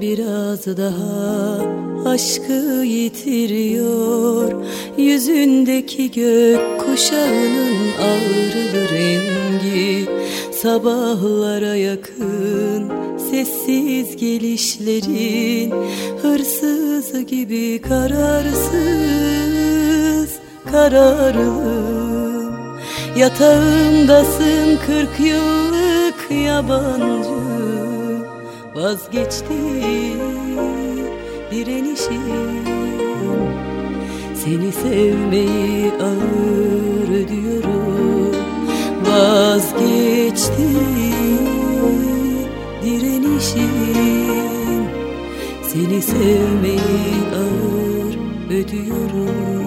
biraz daha aşkı yitiriyor. Yüzündeki gök kuşağının ağrılı rengi Sabahlara yakın sessiz gelişlerin Hırsız gibi kararsız kararlı Yatağındasın kırk yıllık yabancı Vazgeçti direnişim. Seni sevmeyi ağır diyorum Vazgeçti direnişim. Seni sevmeyi ağır ödüyorum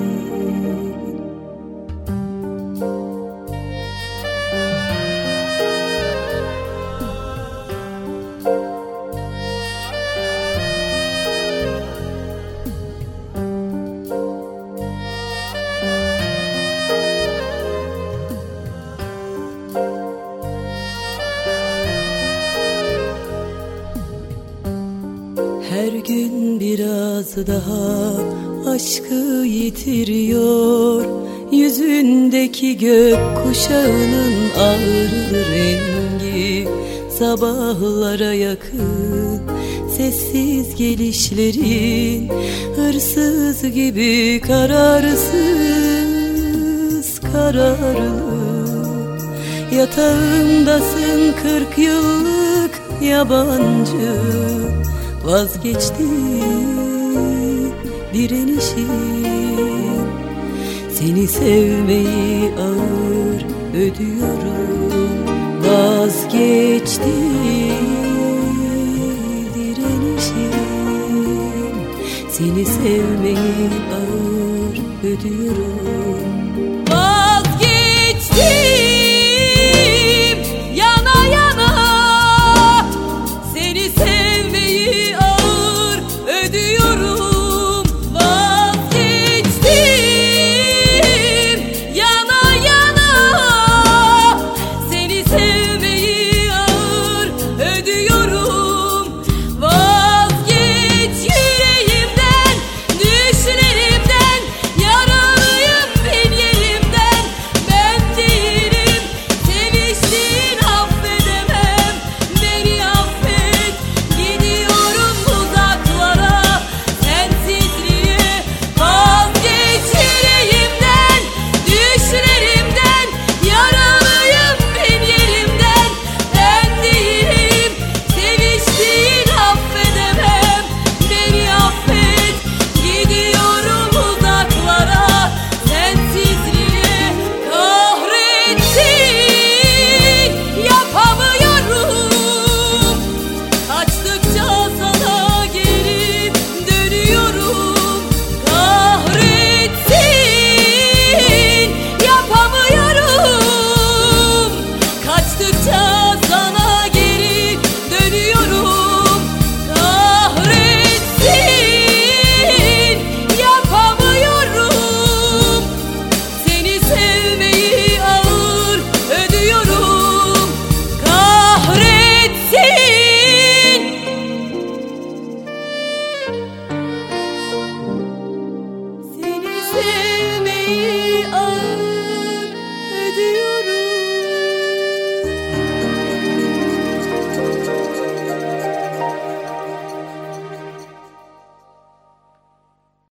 Her gün biraz daha aşkı yitiriyor. Yüzündeki gök kuşağının ağrılı rengi Sabahlara yakın. Sessiz gelişlerin Hırsız gibi kararsız kararlı. Yatağımdasın kırk yıllık yabancı Vazgeçti. Direnişim. Seni sevmeyi ağır ödüyorum. Vazgeçti. Direnişim. Seni sevmeyi ağır ödüyorum Ödüyorum